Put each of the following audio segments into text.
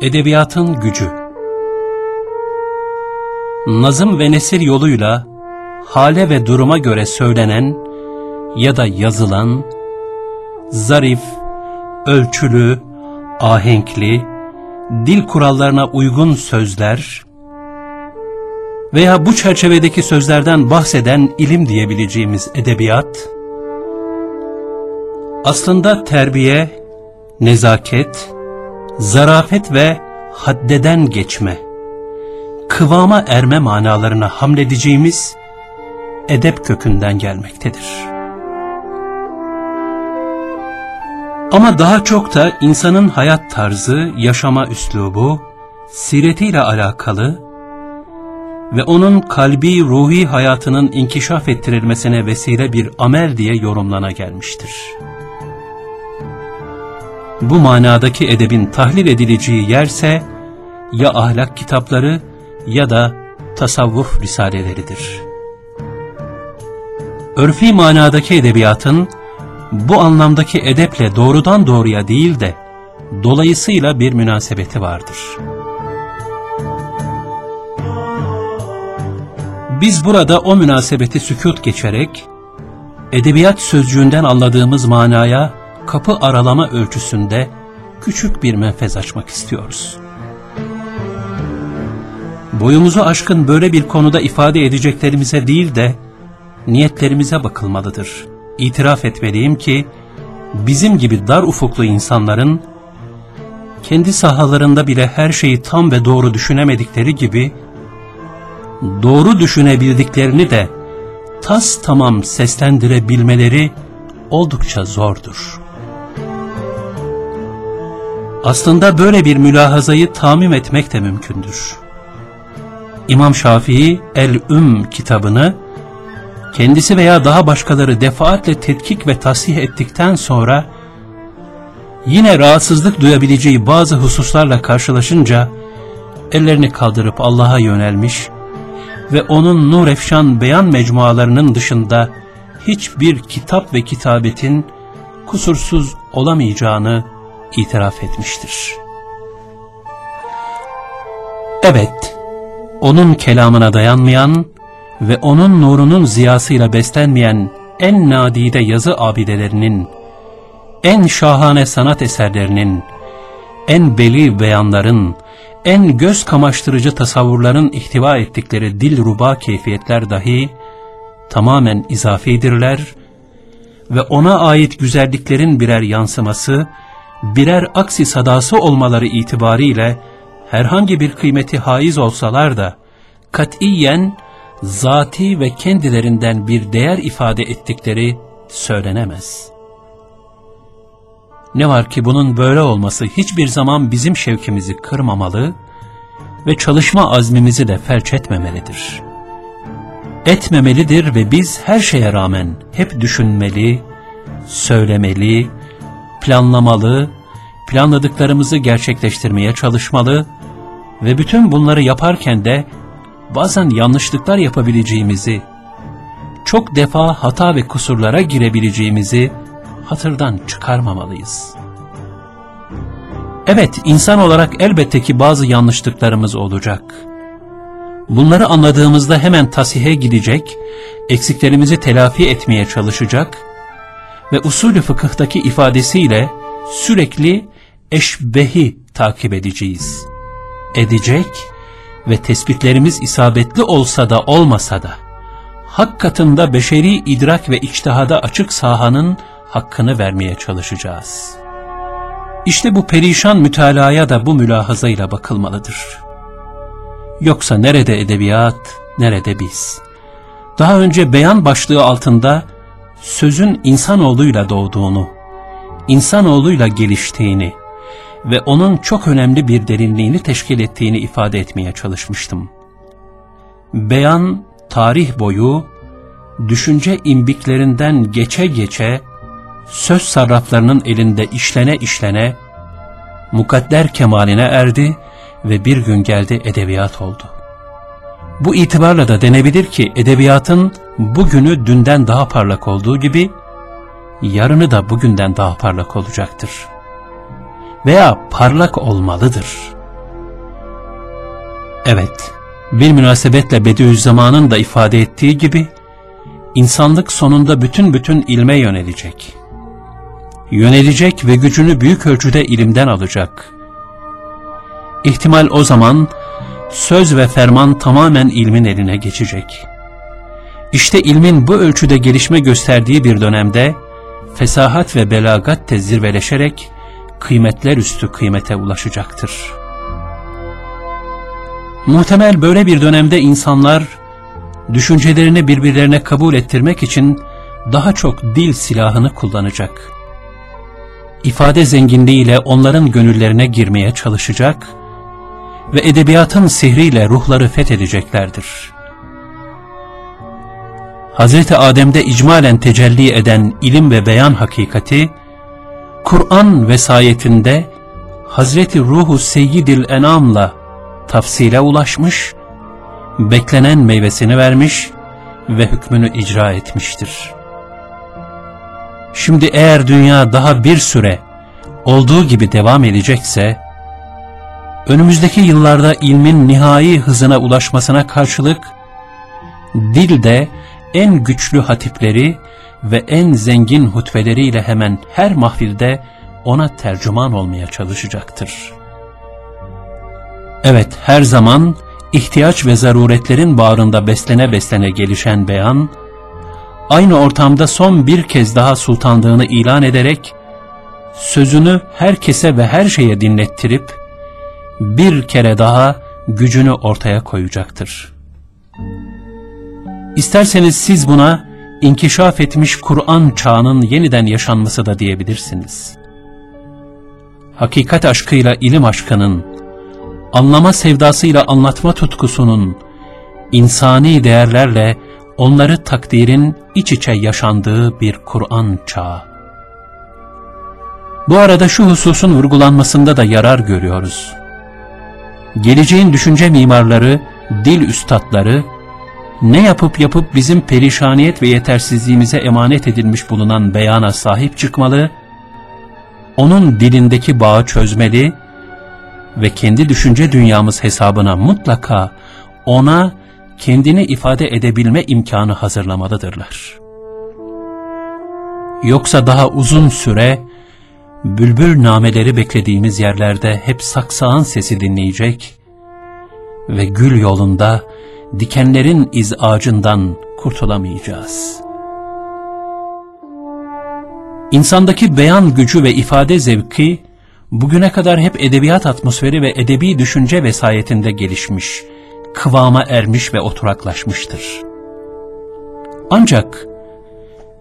Edebiyatın gücü. Nazım ve nesir yoluyla hale ve duruma göre söylenen ya da yazılan zarif, ölçülü, ahenkli, dil kurallarına uygun sözler veya bu çerçevedeki sözlerden bahseden ilim diyebileceğimiz edebiyat, aslında terbiye, nezaket, zarafet ve haddeden geçme, kıvama erme manalarına hamledeceğimiz edep kökünden gelmektedir. Ama daha çok da insanın hayat tarzı, yaşama üslubu, siretiyle alakalı ve onun kalbi ruhi hayatının inkişaf ettirilmesine vesile bir amel diye yorumlana gelmiştir. Bu manadaki edebin tahlil edileceği yerse ya ahlak kitapları ya da tasavvuf risaleleridir. Örfi manadaki edebiyatın bu anlamdaki edeple doğrudan doğruya değil de dolayısıyla bir münasebeti vardır. Biz burada o münasebeti sükut geçerek, edebiyat sözcüğünden anladığımız manaya kapı aralama ölçüsünde küçük bir menfez açmak istiyoruz. Boyumuzu aşkın böyle bir konuda ifade edeceklerimize değil de niyetlerimize bakılmalıdır. İtiraf etmeliyim ki bizim gibi dar ufuklu insanların kendi sahalarında bile her şeyi tam ve doğru düşünemedikleri gibi doğru düşünebildiklerini de tas tamam seslendirebilmeleri oldukça zordur. Aslında böyle bir mülahazayı tamim etmek de mümkündür. İmam Şafii El-Üm kitabını kendisi veya daha başkaları defaatle tetkik ve tasih ettikten sonra yine rahatsızlık duyabileceği bazı hususlarla karşılaşınca ellerini kaldırıp Allah'a yönelmiş ve onun nur efşan beyan mecmualarının dışında hiçbir kitap ve kitabetin kusursuz olamayacağını itiraf etmiştir. Evet, onun kelamına dayanmayan ve onun nurunun ziyasıyla beslenmeyen en nadide yazı abidelerinin, en şahane sanat eserlerinin, en beli beyanların, en göz kamaştırıcı tasavvurların ihtiva ettikleri dil ruba keyfiyetler dahi tamamen izafidirler ve ona ait güzelliklerin birer yansıması, birer aksi sadası olmaları itibariyle herhangi bir kıymeti haiz olsalar da katiyen zati ve kendilerinden bir değer ifade ettikleri söylenemez. Ne var ki bunun böyle olması hiçbir zaman bizim şevkimizi kırmamalı ve çalışma azmimizi de felç etmemelidir. Etmemelidir ve biz her şeye rağmen hep düşünmeli, söylemeli, planlamalı, planladıklarımızı gerçekleştirmeye çalışmalı ve bütün bunları yaparken de bazen yanlışlıklar yapabileceğimizi, çok defa hata ve kusurlara girebileceğimizi hatırdan çıkarmamalıyız. Evet, insan olarak elbette ki bazı yanlışlıklarımız olacak. Bunları anladığımızda hemen tasihe gidecek, eksiklerimizi telafi etmeye çalışacak ve usulü fıkıhtaki ifadesiyle sürekli eşbehi takip edeceğiz. Edecek ve tespitlerimiz isabetli olsa da olmasa da, hak katında beşeri idrak ve içtihada açık sahanın hakkını vermeye çalışacağız. İşte bu perişan mütalaya da bu mülahazayla bakılmalıdır. Yoksa nerede edebiyat, nerede biz? Daha önce beyan başlığı altında sözün insanoğluyla doğduğunu, insanoğluyla geliştiğini, ve onun çok önemli bir derinliğini teşkil ettiğini ifade etmeye çalışmıştım. Beyan, tarih boyu, düşünce imbiklerinden geçe geçe, söz sarraflarının elinde işlene işlene, mukadder kemaline erdi ve bir gün geldi edebiyat oldu. Bu itibarla da denebilir ki edebiyatın bugünü dünden daha parlak olduğu gibi, yarını da bugünden daha parlak olacaktır.'' veya parlak olmalıdır. Evet, bir münasebetle Bediüzzaman'ın da ifade ettiği gibi, insanlık sonunda bütün bütün ilme yönelecek. Yönelecek ve gücünü büyük ölçüde ilimden alacak. İhtimal o zaman, söz ve ferman tamamen ilmin eline geçecek. İşte ilmin bu ölçüde gelişme gösterdiği bir dönemde, fesahat ve belagat de zirveleşerek, kıymetler üstü kıymete ulaşacaktır. Muhtemel böyle bir dönemde insanlar, düşüncelerini birbirlerine kabul ettirmek için daha çok dil silahını kullanacak. İfade zenginliğiyle onların gönüllerine girmeye çalışacak ve edebiyatın sihriyle ruhları fethedeceklerdir. Hz. Adem'de icmalen tecelli eden ilim ve beyan hakikati, Kur'an vesayetinde Hazreti Ruhu Seyyidil Enam'la tafsile ulaşmış, beklenen meyvesini vermiş ve hükmünü icra etmiştir. Şimdi eğer dünya daha bir süre olduğu gibi devam edecekse, önümüzdeki yıllarda ilmin nihai hızına ulaşmasına karşılık, dilde en güçlü hatipleri ve en zengin hutbeleriyle hemen her mahfilde ona tercüman olmaya çalışacaktır. Evet, her zaman ihtiyaç ve zaruretlerin bağrında beslene beslene gelişen beyan, aynı ortamda son bir kez daha sultanlığını ilan ederek, sözünü herkese ve her şeye dinlettirip, bir kere daha gücünü ortaya koyacaktır. İsterseniz siz buna, inkişaf etmiş Kur'an çağının yeniden yaşanması da diyebilirsiniz. Hakikat aşkıyla ilim aşkının, anlama sevdasıyla anlatma tutkusunun, insani değerlerle onları takdirin iç içe yaşandığı bir Kur'an çağı. Bu arada şu hususun vurgulanmasında da yarar görüyoruz. Geleceğin düşünce mimarları, dil üstadları, ne yapıp yapıp bizim perişaniyet ve yetersizliğimize emanet edilmiş bulunan beyana sahip çıkmalı, onun dilindeki bağı çözmeli ve kendi düşünce dünyamız hesabına mutlaka ona kendini ifade edebilme imkanı hazırlamalıdırlar. Yoksa daha uzun süre bülbül nameleri beklediğimiz yerlerde hep saksağın sesi dinleyecek ve gül yolunda dikenlerin iz ağacından kurtulamayacağız. İnsandaki beyan gücü ve ifade zevki, bugüne kadar hep edebiyat atmosferi ve edebi düşünce vesayetinde gelişmiş, kıvama ermiş ve oturaklaşmıştır. Ancak,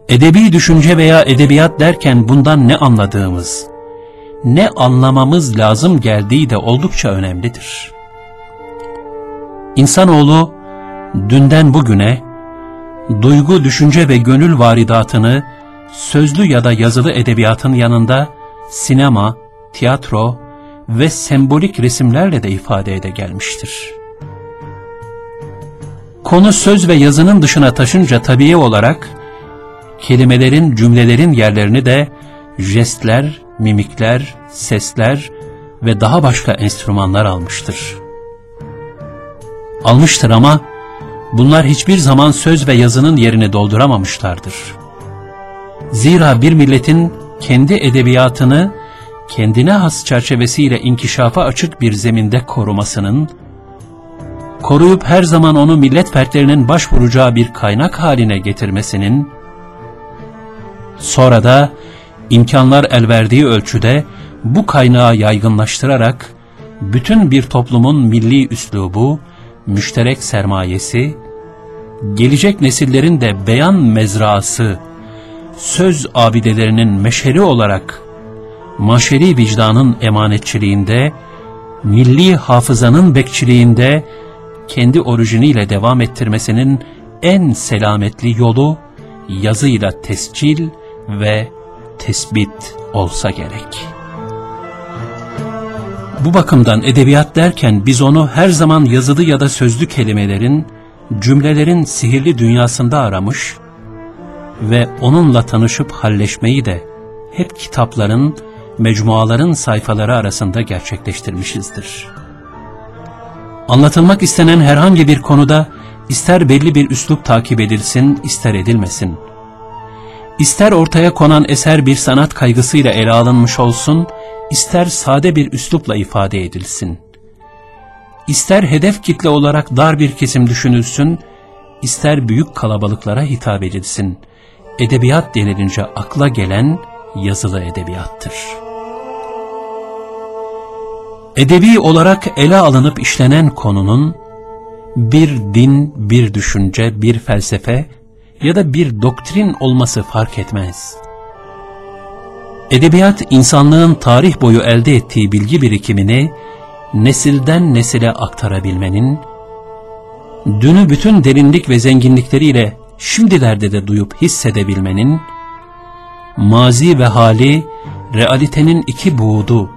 edebi düşünce veya edebiyat derken bundan ne anladığımız, ne anlamamız lazım geldiği de oldukça önemlidir. İnsanoğlu, dünden bugüne, duygu, düşünce ve gönül varidatını sözlü ya da yazılı edebiyatın yanında sinema, tiyatro ve sembolik resimlerle de ifade ede gelmiştir. Konu söz ve yazının dışına taşınca tabii olarak kelimelerin, cümlelerin yerlerini de jestler, mimikler, sesler ve daha başka enstrümanlar almıştır. Almıştır ama bunlar hiçbir zaman söz ve yazının yerini dolduramamışlardır. Zira bir milletin kendi edebiyatını kendine has çerçevesiyle inkişafa açık bir zeminde korumasının, koruyup her zaman onu millet fertlerinin başvuracağı bir kaynak haline getirmesinin, sonra da imkanlar el verdiği ölçüde bu kaynağı yaygınlaştırarak bütün bir toplumun milli üslubu, müşterek sermayesi, gelecek nesillerin de beyan mezrası, söz abidelerinin meşeri olarak maşeri vicdanın emanetçiliğinde, milli hafızanın bekçiliğinde kendi orijiniyle devam ettirmesinin en selametli yolu yazıyla tescil ve tespit olsa gerek. Bu bakımdan edebiyat derken biz onu her zaman yazılı ya da sözlü kelimelerin, cümlelerin sihirli dünyasında aramış ve onunla tanışıp halleşmeyi de hep kitapların, mecmuaların sayfaları arasında gerçekleştirmişizdir. Anlatılmak istenen herhangi bir konuda ister belli bir üslup takip edilsin, ister edilmesin. İster ortaya konan eser bir sanat kaygısıyla ele alınmış olsun, ister sade bir üslupla ifade edilsin. İster hedef kitle olarak dar bir kesim düşünülsün, ister büyük kalabalıklara hitap edilsin. Edebiyat denilince akla gelen yazılı edebiyattır. Edebi olarak ele alınıp işlenen konunun, bir din, bir düşünce, bir felsefe ya da bir doktrin olması fark etmez. Edebiyat, insanlığın tarih boyu elde ettiği bilgi birikimini nesilden nesile aktarabilmenin, dünü bütün derinlik ve zenginlikleriyle şimdilerde de duyup hissedebilmenin, mazi ve hali, realitenin iki buğdu,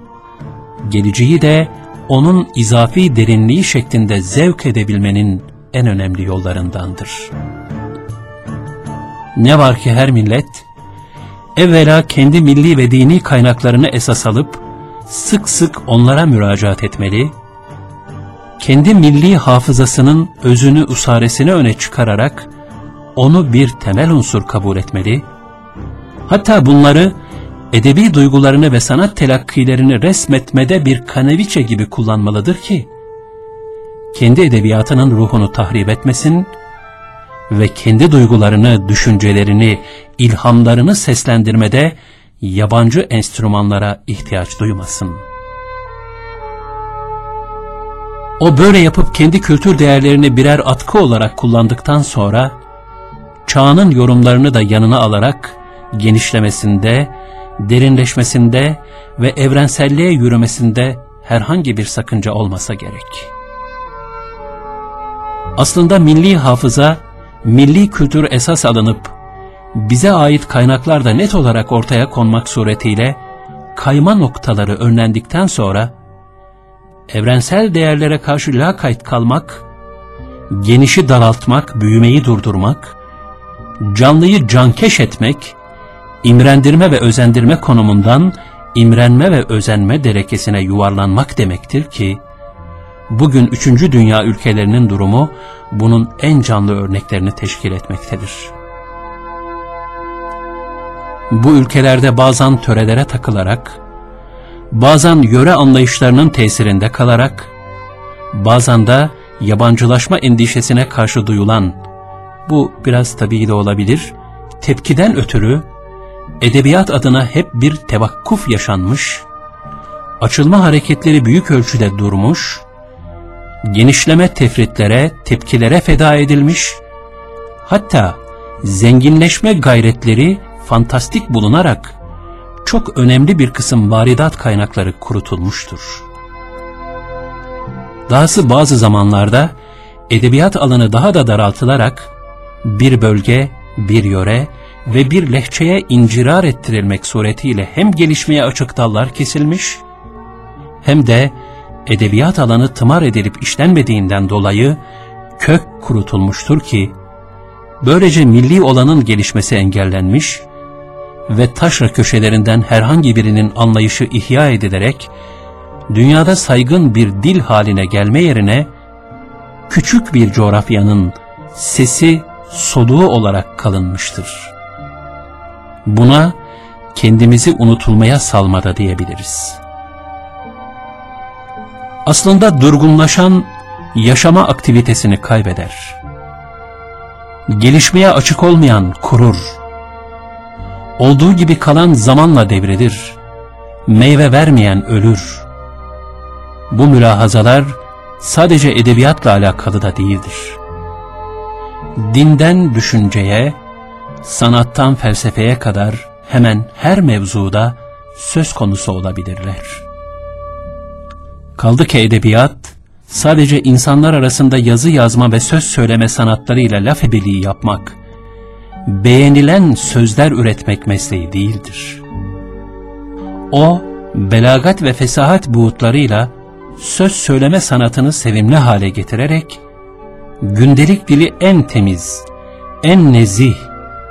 geleceği de onun izafi derinliği şeklinde zevk edebilmenin en önemli yollarındandır. Ne var ki her millet, evvela kendi milli ve dini kaynaklarını esas alıp, sık sık onlara müracaat etmeli, kendi milli hafızasının özünü usaresini öne çıkararak, onu bir temel unsur kabul etmeli, hatta bunları edebi duygularını ve sanat telakkilerini resmetmede bir kaneviçe gibi kullanmalıdır ki, kendi edebiyatının ruhunu tahrip etmesin ve kendi duygularını, düşüncelerini, ilhamlarını seslendirmede yabancı enstrümanlara ihtiyaç duymasın. O böyle yapıp kendi kültür değerlerini birer atkı olarak kullandıktan sonra, çağının yorumlarını da yanına alarak genişlemesinde, derinleşmesinde ve evrenselliğe yürümesinde herhangi bir sakınca olmasa gerek. Aslında milli hafıza, milli kültür esas alınıp, bize ait kaynaklar da net olarak ortaya konmak suretiyle, kayma noktaları önlendikten sonra, evrensel değerlere karşı lakayt kalmak, genişi daraltmak, büyümeyi durdurmak, canlıyı cankeş etmek, imrendirme ve özendirme konumundan imrenme ve özenme derekesine yuvarlanmak demektir ki, bugün üçüncü dünya ülkelerinin durumu bunun en canlı örneklerini teşkil etmektedir. Bu ülkelerde bazen törelere takılarak, bazen yöre anlayışlarının tesirinde kalarak, bazen de yabancılaşma endişesine karşı duyulan, bu biraz tabii de olabilir, tepkiden ötürü edebiyat adına hep bir tevakkuf yaşanmış, açılma hareketleri büyük ölçüde durmuş, genişleme tefritlere, tepkilere feda edilmiş, hatta zenginleşme gayretleri fantastik bulunarak çok önemli bir kısım varidat kaynakları kurutulmuştur. Dahası bazı zamanlarda edebiyat alanı daha da daraltılarak bir bölge, bir yöre ve bir lehçeye incirar ettirilmek suretiyle hem gelişmeye açık dallar kesilmiş, hem de edebiyat alanı tımar edilip işlenmediğinden dolayı kök kurutulmuştur ki, böylece milli olanın gelişmesi engellenmiş ve taşra köşelerinden herhangi birinin anlayışı ihya edilerek, dünyada saygın bir dil haline gelme yerine, küçük bir coğrafyanın sesi, soluğu olarak kalınmıştır. Buna kendimizi unutulmaya salmada diyebiliriz. Aslında durgunlaşan yaşama aktivitesini kaybeder. Gelişmeye açık olmayan kurur. Olduğu gibi kalan zamanla devrilir. Meyve vermeyen ölür. Bu mülahazalar sadece edebiyatla alakalı da değildir. Dinden düşünceye, sanattan felsefeye kadar hemen her mevzuda söz konusu olabilirler. Kaldı ki edebiyat, sadece insanlar arasında yazı yazma ve söz söyleme sanatlarıyla laf ebeliği yapmak, beğenilen sözler üretmek mesleği değildir. O, belagat ve fesahat buğutlarıyla söz söyleme sanatını sevimli hale getirerek, gündelik dili en temiz, en nezih,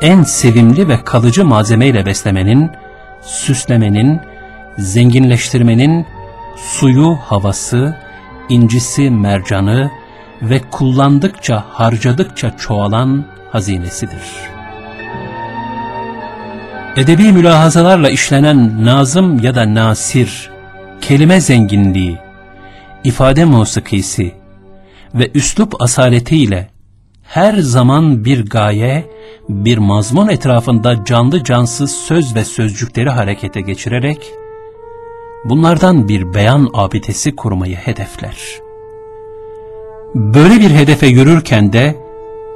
en sevimli ve kalıcı malzemeyle beslemenin, süslemenin, zenginleştirmenin, suyu, havası, incisi, mercanı ve kullandıkça, harcadıkça çoğalan hazinesidir. Edebi mülahazalarla işlenen nazım ya da nasir, kelime zenginliği, ifade musikisi ve üslup asaletiyle her zaman bir gaye, bir mazmun etrafında canlı cansız söz ve sözcükleri harekete geçirerek, bunlardan bir beyan abidesi kurmayı hedefler. Böyle bir hedefe yürürken de,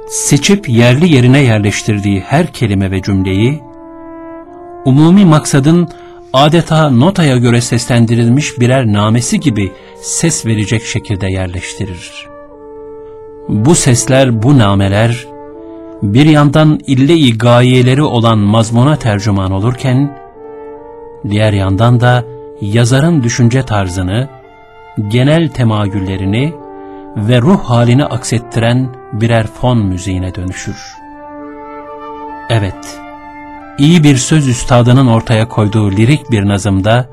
seçip yerli yerine yerleştirdiği her kelime ve cümleyi, umumi maksadın adeta notaya göre seslendirilmiş birer namesi gibi ses verecek şekilde yerleştirir. Bu sesler, bu nameler, bir yandan ille-i gayeleri olan mazmuna tercüman olurken, diğer yandan da yazarın düşünce tarzını, genel temayüllerini ve ruh halini aksettiren birer fon müziğine dönüşür. Evet, iyi bir söz üstadının ortaya koyduğu lirik bir nazımda,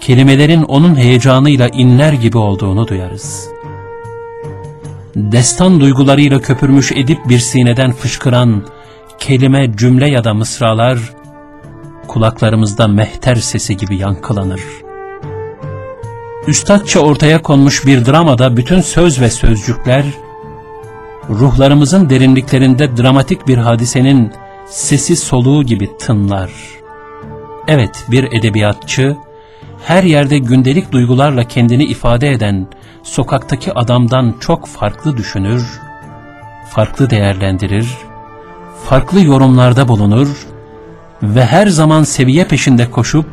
kelimelerin onun heyecanıyla inler gibi olduğunu duyarız. Destan duygularıyla köpürmüş edip bir sineden fışkıran kelime, cümle ya da mısralar, kulaklarımızda mehter sesi gibi yankılanır. Üstadça ortaya konmuş bir dramada bütün söz ve sözcükler, ruhlarımızın derinliklerinde dramatik bir hadisenin sesi soluğu gibi tınlar. Evet bir edebiyatçı, her yerde gündelik duygularla kendini ifade eden sokaktaki adamdan çok farklı düşünür, farklı değerlendirir, farklı yorumlarda bulunur ve her zaman seviye peşinde koşup,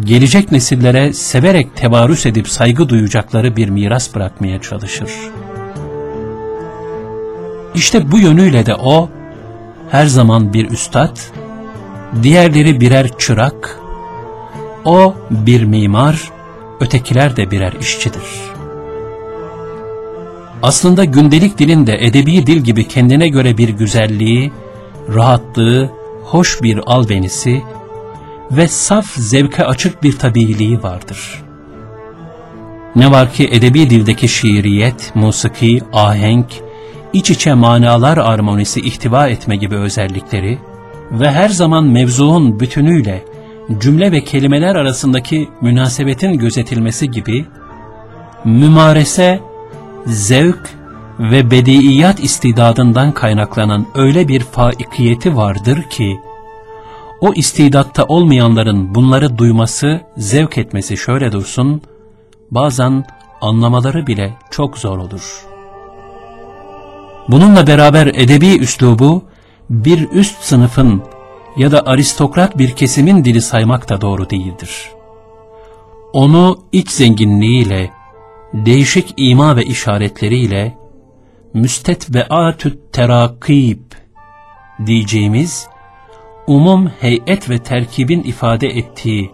gelecek nesillere severek tebarüs edip saygı duyacakları bir miras bırakmaya çalışır. İşte bu yönüyle de o, her zaman bir üstad, diğerleri birer çırak, o bir mimar, ötekiler de birer işçidir. Aslında gündelik dilin de edebi dil gibi kendine göre bir güzelliği, rahatlığı, hoş bir albenisi ve saf zevke açık bir tabiiliği vardır. Ne var ki edebi dildeki şiiriyet, musiki, ahenk, iç içe manalar armonisi ihtiva etme gibi özellikleri ve her zaman mevzuun bütünüyle cümle ve kelimeler arasındaki münasebetin gözetilmesi gibi mümarese, zevk ve bediiyat istidadından kaynaklanan öyle bir faikiyeti vardır ki, o istidatta olmayanların bunları duyması, zevk etmesi şöyle dursun, bazen anlamaları bile çok zor olur. Bununla beraber edebi üslubu, bir üst sınıfın ya da aristokrat bir kesimin dili saymak da doğru değildir. Onu iç zenginliğiyle, değişik ima ve işaretleriyle, müstetbeatü terakib diyeceğimiz, umum heyet ve terkibin ifade ettiği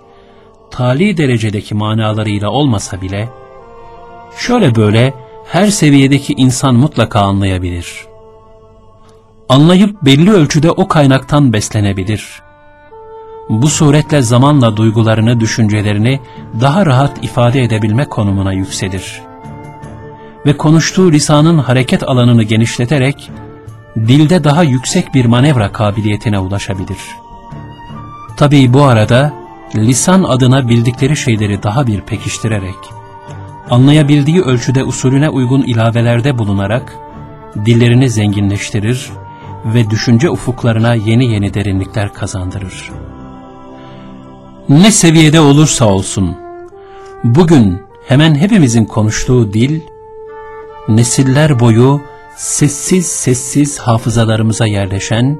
tali derecedeki manalarıyla olmasa bile, şöyle böyle her seviyedeki insan mutlaka anlayabilir. Anlayıp belli ölçüde o kaynaktan beslenebilir. Bu suretle zamanla duygularını, düşüncelerini daha rahat ifade edebilme konumuna yükselir. Ve konuştuğu lisanın hareket alanını genişleterek, dilde daha yüksek bir manevra kabiliyetine ulaşabilir. Tabii bu arada, lisan adına bildikleri şeyleri daha bir pekiştirerek, anlayabildiği ölçüde usulüne uygun ilavelerde bulunarak, dillerini zenginleştirir ve düşünce ufuklarına yeni yeni derinlikler kazandırır. Ne seviyede olursa olsun, bugün hemen hepimizin konuştuğu dil, nesiller boyu sessiz sessiz hafızalarımıza yerleşen,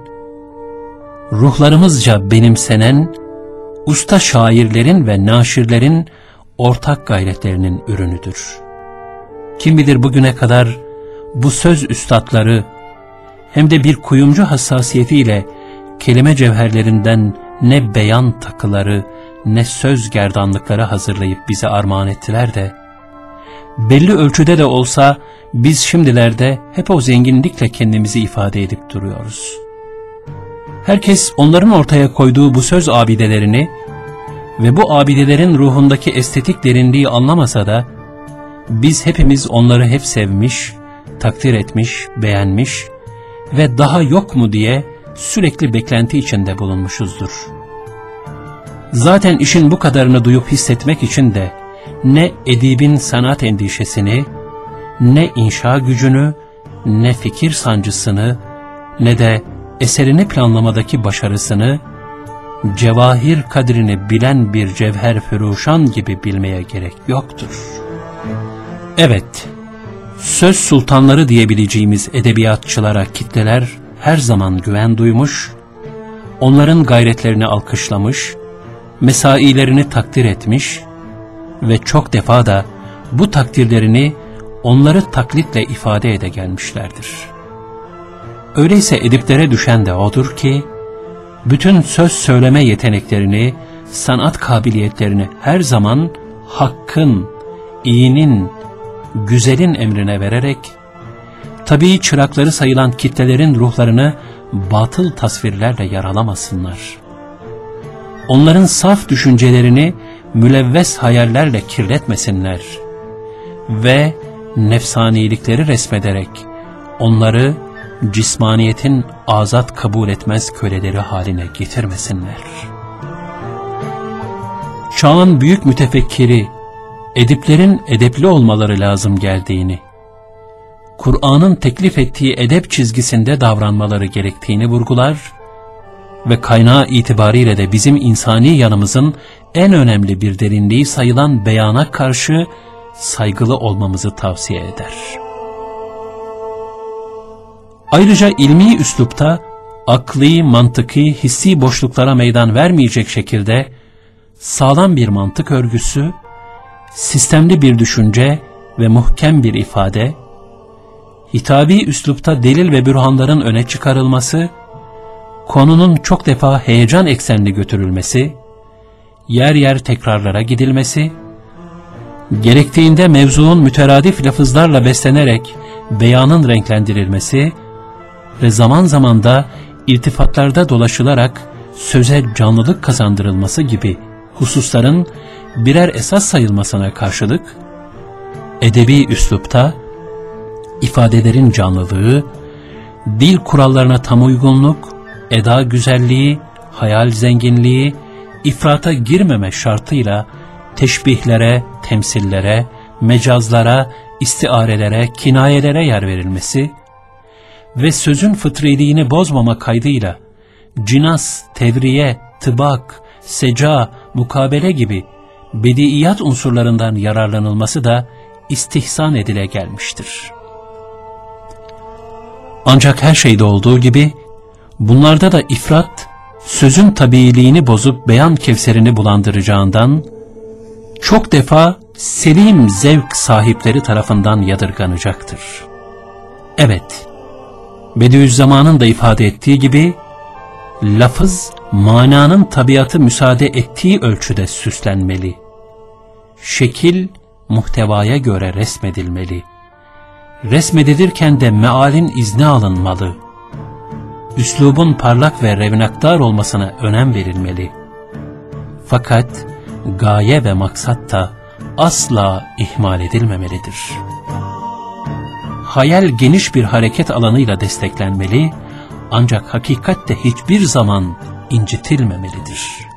ruhlarımızca benimsenen, usta şairlerin ve naşirlerin ortak gayretlerinin ürünüdür. Kim bilir bugüne kadar bu söz üstadları hem de bir kuyumcu hassasiyetiyle kelime cevherlerinden ne beyan takıları ne söz gerdanlıkları hazırlayıp bize armağan ettiler de, belli ölçüde de olsa biz şimdilerde hep o zenginlikle kendimizi ifade edip duruyoruz. Herkes onların ortaya koyduğu bu söz abidelerini ve bu abidelerin ruhundaki estetik derinliği anlamasa da, biz hepimiz onları hep sevmiş, takdir etmiş, beğenmiş ve daha yok mu diye sürekli beklenti içinde bulunmuşuzdur. Zaten işin bu kadarını duyup hissetmek için de ne edibin sanat endişesini, ne inşa gücünü, ne fikir sancısını, ne de eserini planlamadaki başarısını, cevahir kadrini bilen bir cevher füruşan gibi bilmeye gerek yoktur. Evet, söz sultanları diyebileceğimiz edebiyatçılara kitleler her zaman güven duymuş, onların gayretlerini alkışlamış, mesailerini takdir etmiş ve çok defa da bu takdirlerini onları taklitle ifade ede gelmişlerdir. Öyleyse ediplere düşen de odur ki, bütün söz söyleme yeteneklerini, sanat kabiliyetlerini her zaman hakkın, iyinin, güzelin emrine vererek, tabii çırakları sayılan kitlelerin ruhlarını batıl tasvirlerle yaralamasınlar. Onların saf düşüncelerini mülevves hayallerle kirletmesinler ve nefsanilikleri resmederek onları cismaniyetin azat kabul etmez köleleri haline getirmesinler. Çağın büyük mütefekkiri, ediplerin edepli olmaları lazım geldiğini, Kur'an'ın teklif ettiği edep çizgisinde davranmaları gerektiğini vurgular ve kaynağı itibariyle de bizim insani yanımızın en önemli bir derinliği sayılan beyana karşı saygılı olmamızı tavsiye eder. Ayrıca ilmi üslupta akli, mantıki, hissi boşluklara meydan vermeyecek şekilde sağlam bir mantık örgüsü, sistemli bir düşünce ve muhkem bir ifade, hitabi üslupta delil ve bürhanların öne çıkarılması, konunun çok defa heyecan eksenli götürülmesi, yer yer tekrarlara gidilmesi, gerektiğinde mevzuun müteradif lafızlarla beslenerek beyanın renklendirilmesi ve zaman zaman da irtifatlarda dolaşılarak söze canlılık kazandırılması gibi hususların birer esas sayılmasına karşılık, edebi üslupta ifadelerin canlılığı, dil kurallarına tam uygunluk, eda güzelliği, hayal zenginliği, ifrata girmeme şartıyla teşbihlere, temsillere, mecazlara, istiarelere, kinayelere yer verilmesi ve sözün fıtriliğini bozmama kaydıyla cinas, tevriye, tıbak, seca, mukabele gibi bediiyat unsurlarından yararlanılması da istihsan edile gelmiştir. Ancak her şeyde olduğu gibi bunlarda da ifrat, sözün tabiiliğini bozup beyan kevserini bulandıracağından, çok defa selim zevk sahipleri tarafından yadırganacaktır. Evet, Bediüzzaman'ın da ifade ettiği gibi, lafız mananın tabiatı müsaade ettiği ölçüde süslenmeli. Şekil muhtevaya göre resmedilmeli. Resmedilirken de mealin izni alınmalı. Üslubun parlak ve revnaktar olmasına önem verilmeli. Fakat gaye ve maksat da asla ihmal edilmemelidir. Hayal geniş bir hareket alanıyla desteklenmeli, ancak hakikat de hiçbir zaman incitilmemelidir.''